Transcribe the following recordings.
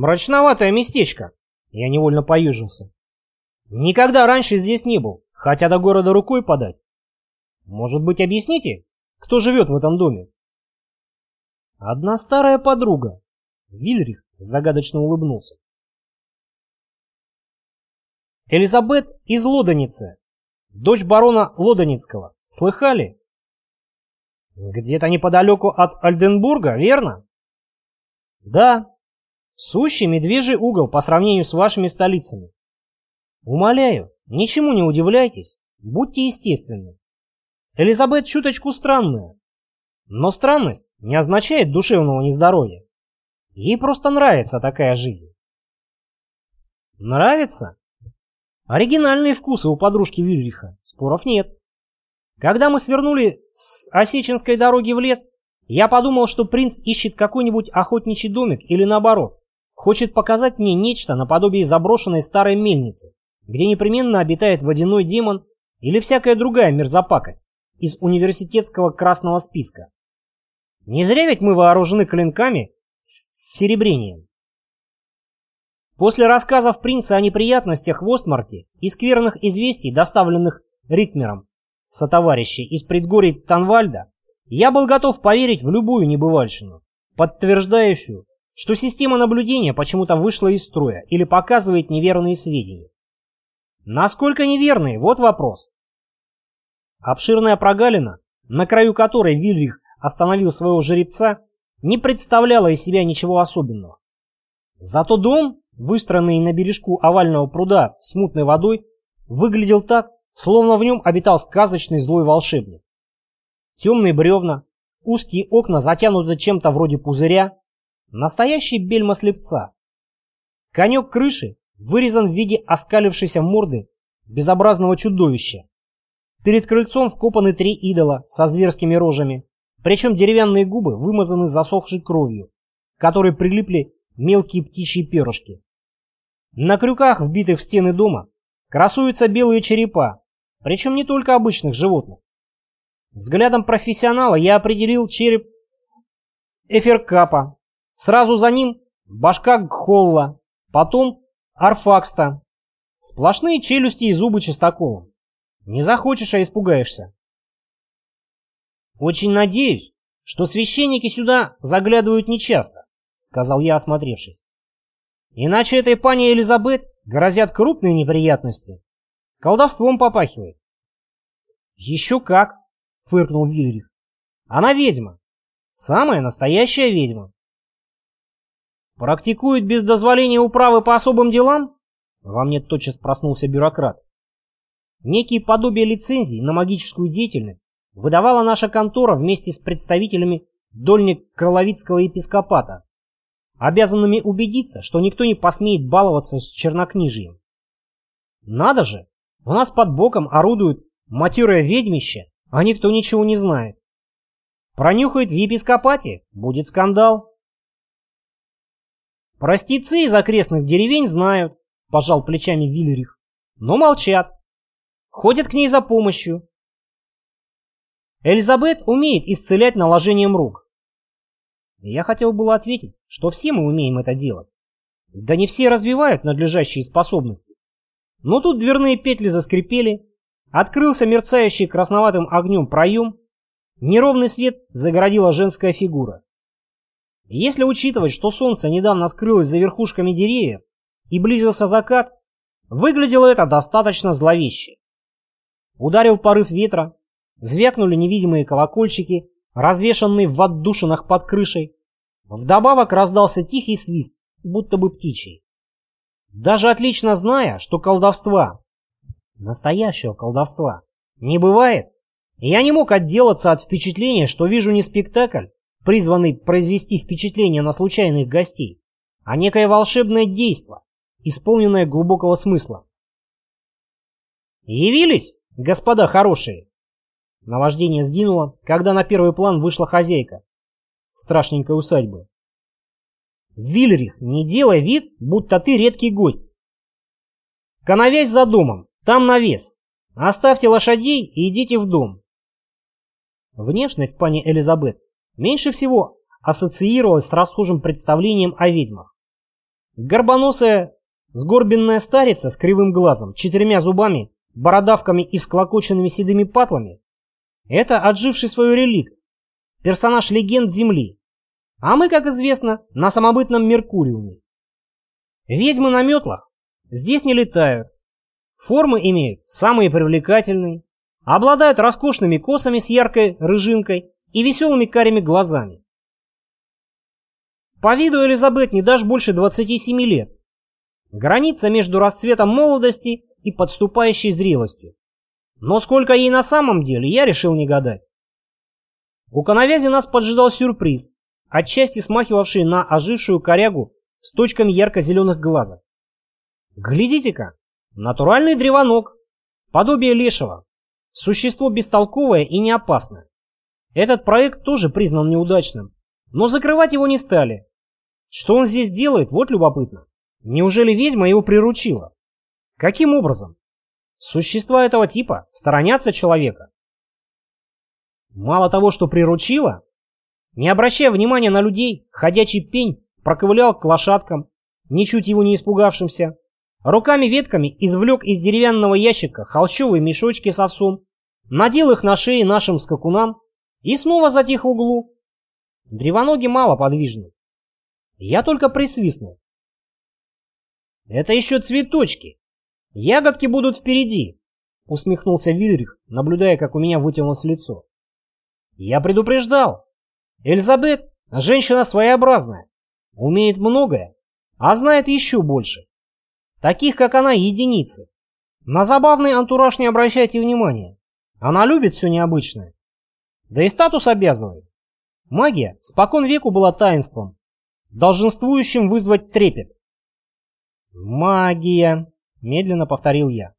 Мрачноватое местечко. Я невольно поюжился. Никогда раньше здесь не был, хотя до города рукой подать. Может быть, объясните, кто живет в этом доме? Одна старая подруга. Вильрих загадочно улыбнулся. Элизабет из Лодоницы, дочь барона Лодоницкого. Слыхали? Где-то неподалеку от Альденбурга, верно? Да. Сущий медвежий угол по сравнению с вашими столицами. Умоляю, ничему не удивляйтесь, будьте естественны. Элизабет чуточку странная. Но странность не означает душевного нездоровья. Ей просто нравится такая жизнь. Нравится? Оригинальные вкусы у подружки Вильриха, споров нет. Когда мы свернули с Осеченской дороги в лес, я подумал, что принц ищет какой-нибудь охотничий домик или наоборот, хочет показать мне нечто наподобие заброшенной старой мельницы, где непременно обитает водяной демон или всякая другая мерзопакость из университетского красного списка. Не зря ведь мы вооружены клинками с серебрением. После рассказов принца о неприятностях в Остмарке и скверных известий, доставленных Ритмером сотоварищей из предгорий Танвальда, я был готов поверить в любую небывальщину, подтверждающую, что система наблюдения почему-то вышла из строя или показывает неверные сведения. Насколько неверные, вот вопрос. Обширная прогалина, на краю которой Вильрих остановил своего жеребца, не представляла из себя ничего особенного. Зато дом, выстроенный на бережку овального пруда с мутной водой, выглядел так, словно в нем обитал сказочный злой волшебник. Темные бревна, узкие окна затянуты чем-то вроде пузыря, настоящий бельма слепца. Конек крыши вырезан в виде оскалившейся морды безобразного чудовища. Перед крыльцом вкопаны три идола со зверскими рожами, причем деревянные губы вымазаны засохшей кровью, которой прилипли мелкие птичьи перышки. На крюках, вбитых в стены дома, красуются белые черепа, причем не только обычных животных. Взглядом профессионала я определил череп Эферкапа, сразу за ним башка Гхолла, потом Арфакста. Сплошные челюсти и зубы чистоколом. Не захочешь, а испугаешься. Очень надеюсь, что священники сюда заглядывают нечасто, сказал я, осмотревшись. Иначе этой пане Элизабет грозят крупные неприятности. Колдовством попахивает. Еще как, фыркнул Вильрих. Она ведьма. Самая настоящая ведьма. Практикует без дозволения управы по особым делам? Во мне тотчас проснулся бюрократ. Некие подобие лицензий на магическую деятельность выдавала наша контора вместе с представителями Дольник-Кроловицкого епископата, обязанными убедиться, что никто не посмеет баловаться с чернокнижием. Надо же, у нас под боком орудует матерое ведьмище, а никто ничего не знает. Пронюхает в епископате, будет скандал. Простецы из окрестных деревень знают, пожал плечами Вильрих, но молчат. Ходят к ней за помощью. Элизабет умеет исцелять наложением рук. Я хотел было ответить, что все мы умеем это делать. Да не все развивают надлежащие способности. Но тут дверные петли заскрипели, открылся мерцающий красноватым огнем проем, неровный свет загородила женская фигура. Если учитывать, что солнце недавно скрылось за верхушками деревьев и близился закат, выглядело это достаточно зловеще. Ударил порыв ветра, звякнули невидимые колокольчики, развешанные в отдушинах под крышей. Вдобавок раздался тихий свист, будто бы птичий. Даже отлично зная, что колдовства, настоящего колдовства, не бывает, я не мог отделаться от впечатления, что вижу не спектакль, призванный произвести впечатление на случайных гостей, а некое волшебное действо, исполненное глубокого смысла. «Явились, господа хорошие!» Наваждение сгинуло, когда на первый план вышла хозяйка страшненькой усадьбы. Вильрих, не делай вид, будто ты редкий гость. Коновязь за домом, там навес. Оставьте лошадей и идите в дом. Внешность пани Элизабет меньше всего ассоциировалась с расхожим представлением о ведьмах. Горбоносая, сгорбенная старица с кривым глазом, четырьмя зубами, бородавками и склокоченными седыми патлами — это отживший свою реликт, персонаж легенд Земли. А мы, как известно, на самобытном Меркуриуме. Ведьмы на метлах здесь не летают. Формы имеют самые привлекательные, обладают роскошными косами с яркой рыжинкой и веселыми карими глазами. По виду Элизабет не дашь больше 27 лет. Граница между расцветом молодости и подступающей зрелостью. Но сколько ей на самом деле, я решил не гадать. У коновязи нас поджидал сюрприз, отчасти смахивавший на ожившую корягу с точками ярко-зеленых глазок. Глядите-ка, натуральный древоног, подобие лешего, существо бестолковое и неопасное. Этот проект тоже признан неудачным, но закрывать его не стали, что он здесь делает, вот любопытно. Неужели ведьма его приручила? Каким образом? Существа этого типа сторонятся человека. Мало того, что приручила, не обращая внимания на людей, ходячий пень проковылял к лошадкам, ничуть его не испугавшимся, руками-ветками извлек из деревянного ящика холщовые мешочки с овсом, надел их на шеи нашим скакунам и снова затих в углу. Древоноги мало подвижны. Я только присвистнул. Это еще цветочки. Ягодки будут впереди, усмехнулся Вильрих, наблюдая, как у меня вытянулось лицо. Я предупреждал. Эльзабет – женщина своеобразная, умеет многое, а знает еще больше. Таких, как она, единицы. На забавный антураж не обращайте внимания. Она любит все необычное. Да и статус обязывает. Магия спокон веку была таинством, долженствующим вызвать трепет. «Магия!» — медленно повторил я.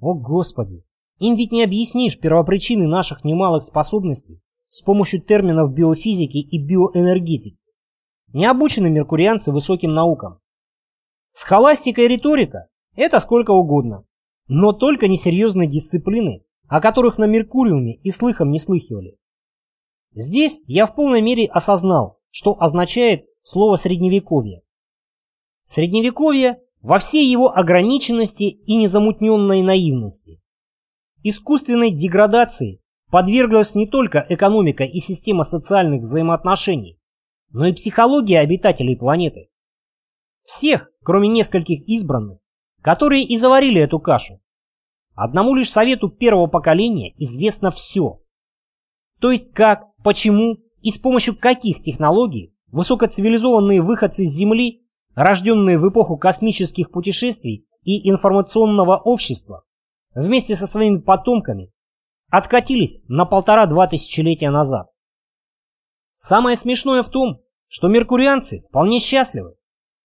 «О, Господи! Им ведь не объяснишь первопричины наших немалых способностей с помощью терминов биофизики и биоэнергетики. Не обучены меркурианцы высоким наукам. Схоластика и риторика – это сколько угодно, но только несерьезные дисциплины, о которых на Меркуриуме и слыхом не слыхивали. Здесь я в полной мере осознал, что означает слово «средневековье». Средневековье во всей его ограниченности и незамутненной наивности. Искусственной деградации подверглась не только экономика и система социальных взаимоотношений, но и психология обитателей планеты. Всех, кроме нескольких избранных, которые и заварили эту кашу. Одному лишь совету первого поколения известно все. То есть как, почему и с помощью каких технологий высокоцивилизованные выходцы с Земли, рожденные в эпоху космических путешествий и информационного общества, вместе со своими потомками, откатились на полтора-два тысячелетия назад. Самое смешное в том, что меркурианцы вполне счастливы,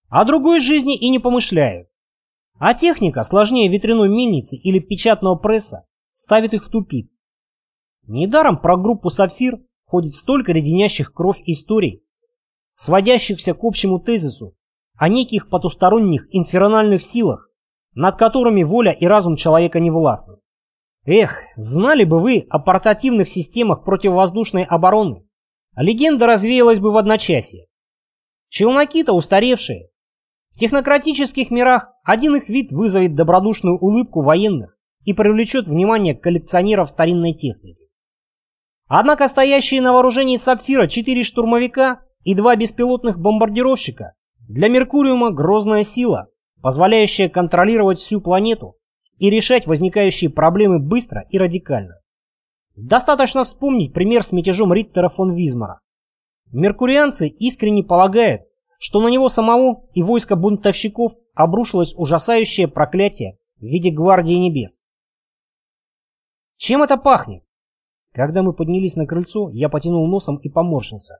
а другой жизни и не помышляют. А техника сложнее ветряной мельницы или печатного пресса ставит их в тупик. Недаром про группу «Сапфир» ходит столько леденящих кровь историй, сводящихся к общему тезису о неких потусторонних инфернальных силах, над которыми воля и разум человека не властны. Эх, знали бы вы о портативных системах противовоздушной обороны, легенда развеялась бы в одночасье. Челноки-то устаревшие. В технократических мирах один их вид вызовет добродушную улыбку военных и привлечет внимание коллекционеров старинной техники. Однако стоящие на вооружении «Сапфира» четыре штурмовика и два беспилотных бомбардировщика для Меркуриума грозная сила, позволяющая контролировать всю планету и решать возникающие проблемы быстро и радикально. Достаточно вспомнить пример с мятежом Риттера фон Визмара. Меркурианцы искренне полагают, что на него самого и войско бунтовщиков обрушилось ужасающее проклятие в виде Гвардии Небес. Чем это пахнет? Когда мы поднялись на крыльцо, я потянул носом и поморщился.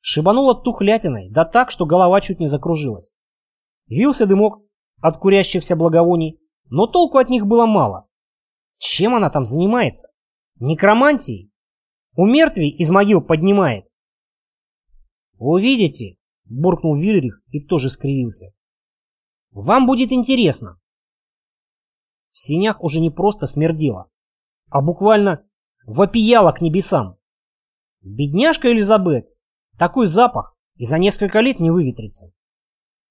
Шибануло тухлятиной, да так, что голова чуть не закружилась. Вился дымок от курящихся благовоний, но толку от них было мало. Чем она там занимается? Некромантией? У мертвей из могил поднимает. «Увидите», — буркнул Вильрих и тоже скривился. «Вам будет интересно». В синях уже не просто смердело, а буквально вопияла к небесам. Бедняжка Элизабет, такой запах и за несколько лет не выветрится.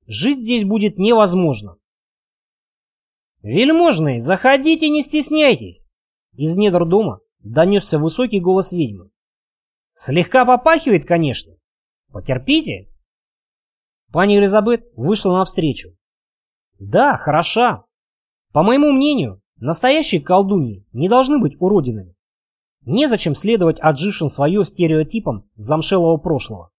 жить здесь будет невозможно. «Вельможные, заходите, не стесняйтесь!» Из недр дома донесся высокий голос ведьмы. «Слегка попахивает, конечно. Потерпите!» Пани Элизабет вышла навстречу. «Да, хороша. По моему мнению, настоящие колдуньи не должны быть уродинами. Незачем следовать отжившим свое стереотипам замшелого прошлого.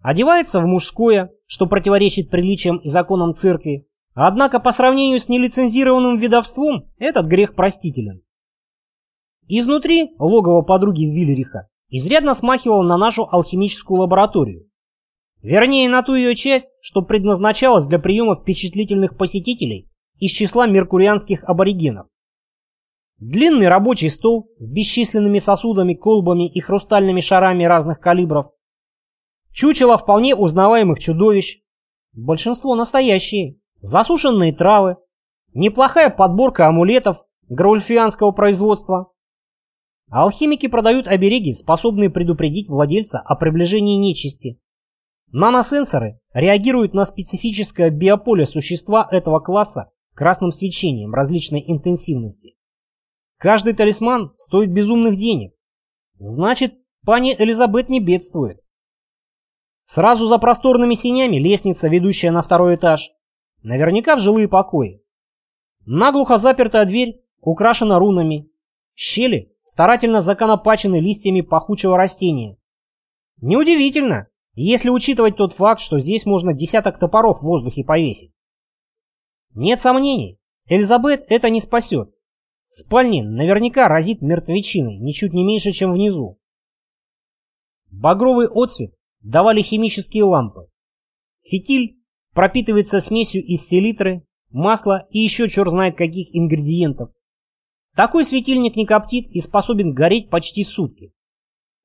Одевается в мужское, что противоречит приличиям и законам церкви, однако по сравнению с нелицензированным видовством этот грех простителен. Изнутри логово подруги Виллериха изрядно смахивало на нашу алхимическую лабораторию. Вернее, на ту ее часть, что предназначалась для приема впечатлительных посетителей из числа меркурианских аборигенов. Длинный рабочий стол с бесчисленными сосудами, колбами и хрустальными шарами разных калибров. Чучело вполне узнаваемых чудовищ. Большинство настоящие. Засушенные травы. Неплохая подборка амулетов граульфианского производства. Алхимики продают обереги, способные предупредить владельца о приближении нечисти. Наносенсоры реагируют на специфическое биополе существа этого класса красным свечением различной интенсивности. Каждый талисман стоит безумных денег. Значит, пани Элизабет не бедствует. Сразу за просторными синями лестница, ведущая на второй этаж. Наверняка в жилые покои. Наглухо запертая дверь украшена рунами. Щели старательно законопачены листьями пахучего растения. Неудивительно, если учитывать тот факт, что здесь можно десяток топоров в воздухе повесить. Нет сомнений, Элизабет это не спасет. Спальни наверняка разит мертвечиной, ничуть не меньше, чем внизу. Багровый отсвет давали химические лампы. Фитиль пропитывается смесью из селитры, масла и еще черт знает каких ингредиентов. Такой светильник не коптит и способен гореть почти сутки.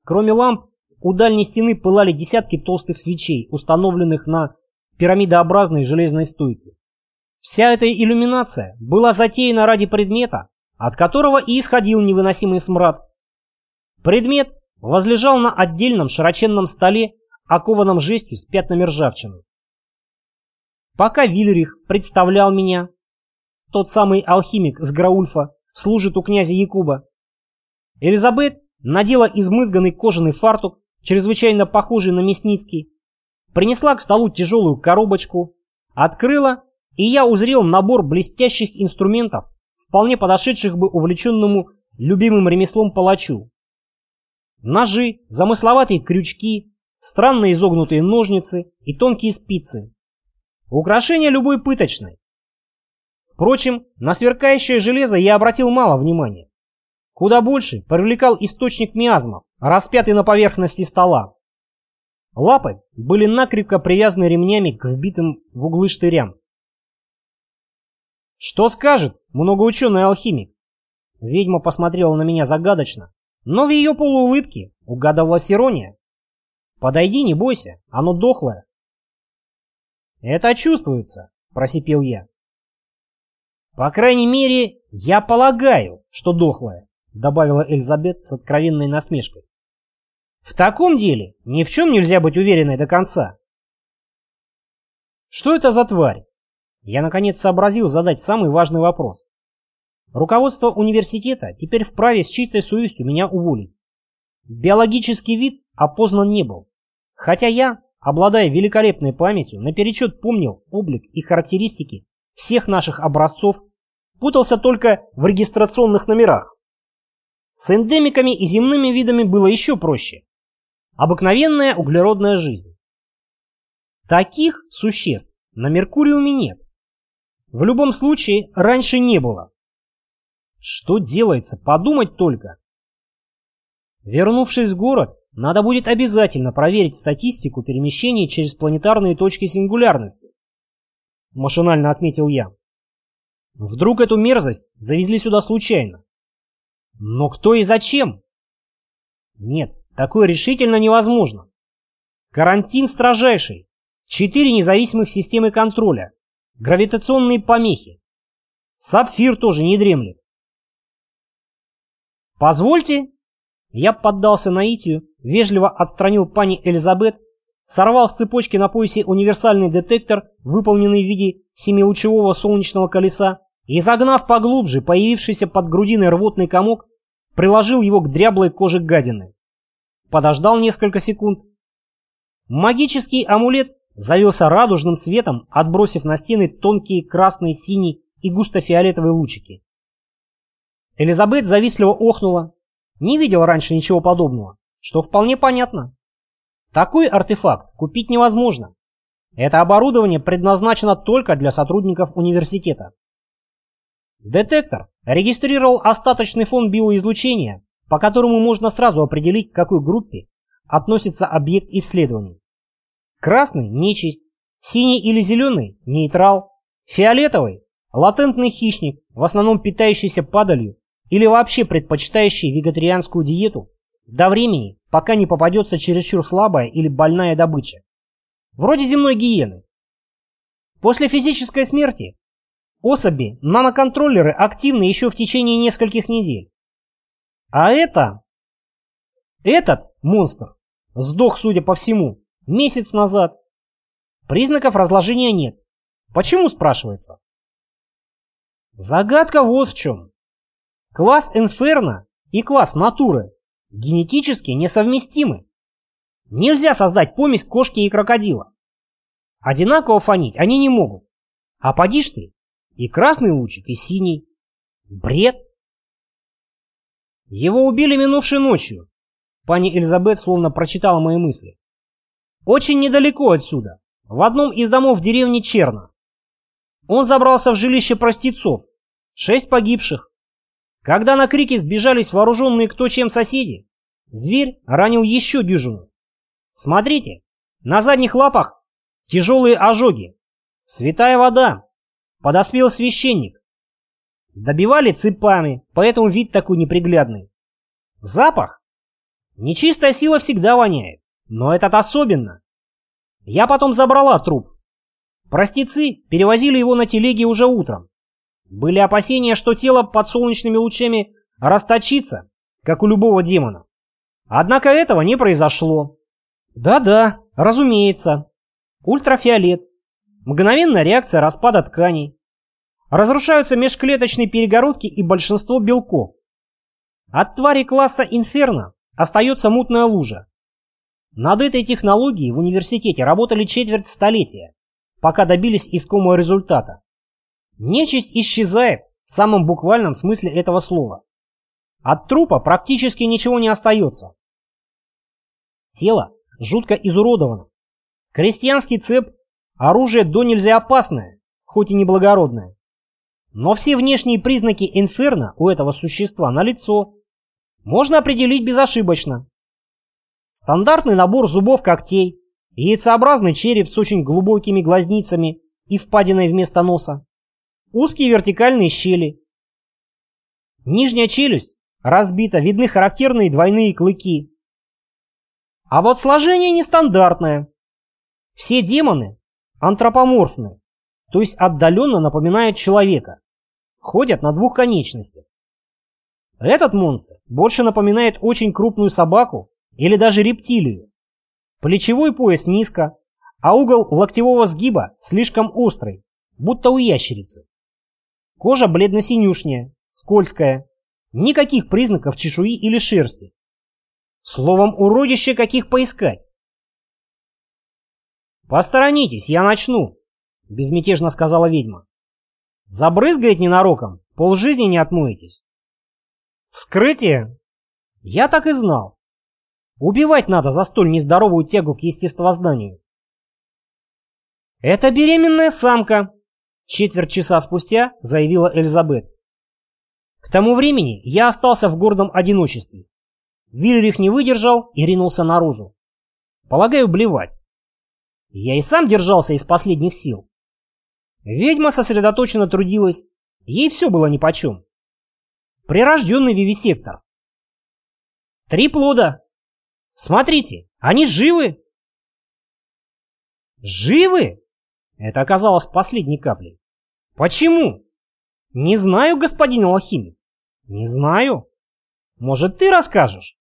Кроме ламп, у дальней стены пылали десятки толстых свечей, установленных на пирамидообразной железной стойке. Вся эта иллюминация была затеяна ради предмета, от которого и исходил невыносимый смрад. Предмет возлежал на отдельном широченном столе, окованном жестью с пятнами ржавчины. Пока Вильрих представлял меня, тот самый алхимик с Граульфа служит у князя Якуба, Элизабет надела измызганный кожаный фартук, чрезвычайно похожий на мясницкий, принесла к столу тяжелую коробочку, открыла, и я узрел набор блестящих инструментов вполне подошедших бы увлеченному любимым ремеслом палачу. Ножи, замысловатые крючки, странно изогнутые ножницы и тонкие спицы. Украшения любой пыточной. Впрочем, на сверкающее железо я обратил мало внимания. Куда больше привлекал источник миазмов, распятый на поверхности стола. Лапы были накрепко привязаны ремнями к вбитым в углы штырям. «Что скажет многоученый алхимик?» Ведьма посмотрела на меня загадочно, но в ее полуулыбке угадывалась ирония. «Подойди, не бойся, оно дохлое». «Это чувствуется», — просипел я. «По крайней мере, я полагаю, что дохлое», — добавила Эльзабет с откровенной насмешкой. «В таком деле ни в чем нельзя быть уверенной до конца». «Что это за тварь?» Я наконец сообразил задать самый важный вопрос. Руководство университета теперь вправе с чистой совестью меня уволить. Биологический вид опознан не был. Хотя я, обладая великолепной памятью, наперечет помнил облик и характеристики всех наших образцов, путался только в регистрационных номерах. С эндемиками и земными видами было еще проще. Обыкновенная углеродная жизнь. Таких существ на Меркуриуме нет. В любом случае, раньше не было. Что делается, подумать только. Вернувшись в город, надо будет обязательно проверить статистику перемещений через планетарные точки сингулярности. Машинально отметил я. Вдруг эту мерзость завезли сюда случайно. Но кто и зачем? Нет, такое решительно невозможно. Карантин строжайший. Четыре независимых системы контроля. Гравитационные помехи. Сапфир тоже не дремлет. «Позвольте!» Я поддался наитию, вежливо отстранил пани Элизабет, сорвал с цепочки на поясе универсальный детектор, выполненный в виде семилучевого солнечного колеса, и, загнав поглубже появившийся под грудиной рвотный комок, приложил его к дряблой коже гадины. Подождал несколько секунд. Магический амулет залился радужным светом, отбросив на стены тонкие красный, синий и густо-фиолетовые лучики. Элизабет завистливо охнула. Не видел раньше ничего подобного, что вполне понятно. Такой артефакт купить невозможно. Это оборудование предназначено только для сотрудников университета. Детектор регистрировал остаточный фон биоизлучения, по которому можно сразу определить, к какой группе относится объект исследований. Красный – нечисть, синий или зеленый – нейтрал, фиолетовый – латентный хищник, в основном питающийся падалью или вообще предпочитающий вегетарианскую диету до времени, пока не попадется чересчур слабая или больная добыча. Вроде земной гиены. После физической смерти особи наноконтроллеры активны еще в течение нескольких недель. А это... Этот монстр сдох, судя по всему, месяц назад. Признаков разложения нет. Почему, спрашивается? Загадка вот в чем. Класс Инферно и класс Натуры генетически несовместимы. Нельзя создать помесь кошки и крокодила. Одинаково фонить они не могут. А поди ж ты, и красный лучик, и синий. Бред. Его убили минувшей ночью. Пани Элизабет словно прочитала мои мысли. Очень недалеко отсюда, в одном из домов деревни Черна. Он забрался в жилище простецов. Шесть погибших. Когда на крики сбежались вооруженные кто чем соседи, зверь ранил еще дюжину. Смотрите, на задних лапах тяжелые ожоги. Святая вода. Подоспел священник. Добивали цепами, поэтому вид такой неприглядный. Запах? Нечистая сила всегда воняет, но этот особенно. Я потом забрала труп. Простецы перевозили его на телеге уже утром. Были опасения, что тело под солнечными лучами расточится, как у любого демона. Однако этого не произошло. Да-да, разумеется. Ультрафиолет. Мгновенная реакция распада тканей. Разрушаются межклеточные перегородки и большинство белков. От твари класса Инферно остается мутная лужа. Над этой технологией в университете работали четверть столетия, пока добились искомого результата. Нечисть исчезает в самом буквальном смысле этого слова. От трупа практически ничего не остается. Тело жутко изуродовано. Крестьянский цеп – оружие до нельзя опасное, хоть и неблагородное. Но все внешние признаки инферно у этого существа налицо. Можно определить безошибочно. Стандартный набор зубов-когтей, яйцеобразный череп с очень глубокими глазницами и впадиной вместо носа, Узкие вертикальные щели. Нижняя челюсть разбита, видны характерные двойные клыки. А вот сложение нестандартное. Все демоны антропоморфны, то есть отдаленно напоминают человека. Ходят на двух конечностях. Этот монстр больше напоминает очень крупную собаку или даже рептилию. Плечевой пояс низко, а угол локтевого сгиба слишком острый, будто у ящерицы. Кожа бледно-синюшняя, скользкая. Никаких признаков чешуи или шерсти. Словом, уродище каких поискать. «Посторонитесь, я начну», — безмятежно сказала ведьма. «Забрызгает ненароком, полжизни не отмоетесь». «Вскрытие?» «Я так и знал. Убивать надо за столь нездоровую тягу к естествознанию». «Это беременная самка», Четверть часа спустя заявила Элизабет. К тому времени я остался в гордом одиночестве. Вильрих не выдержал и ринулся наружу. Полагаю, блевать. Я и сам держался из последних сил. Ведьма сосредоточенно трудилась, ей все было нипочем. Прирожденный вивисектор. Три плода. Смотрите, они живы. Живы? Это оказалось последней каплей. Почему? Не знаю, господин алхимик. Не знаю. Может, ты расскажешь?